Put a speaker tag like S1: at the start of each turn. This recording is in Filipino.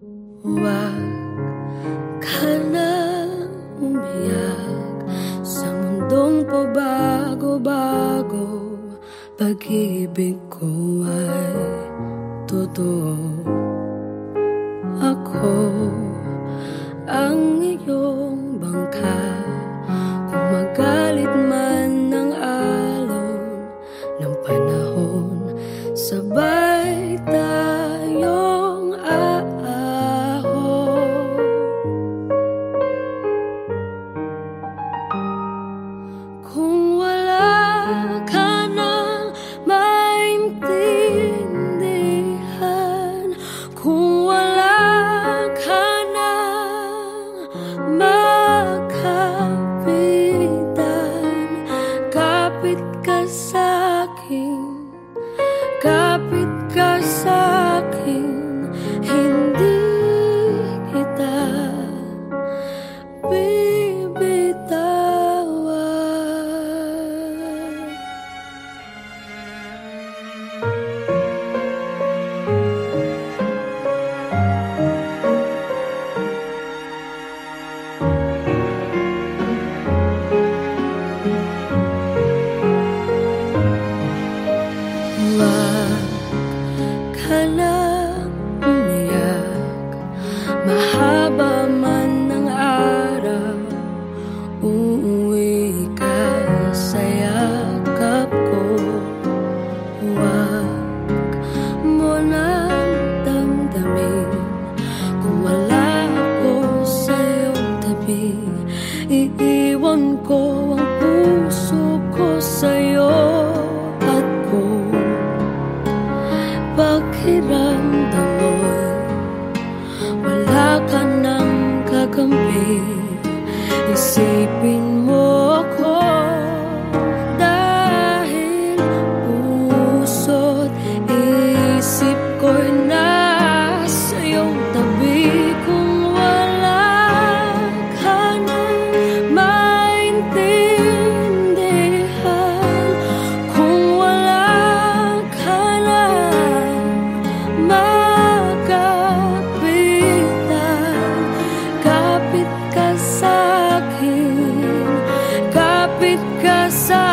S1: Huwag ka na sa mundong pabago-bago Pag-ibig ko ay totoo. Ako ang iyong bangka. Essa Iiwan ko ang puso ko sa'yo At kung pakiramdam mo'y Wala ka ng kakampi Isipin So. sun.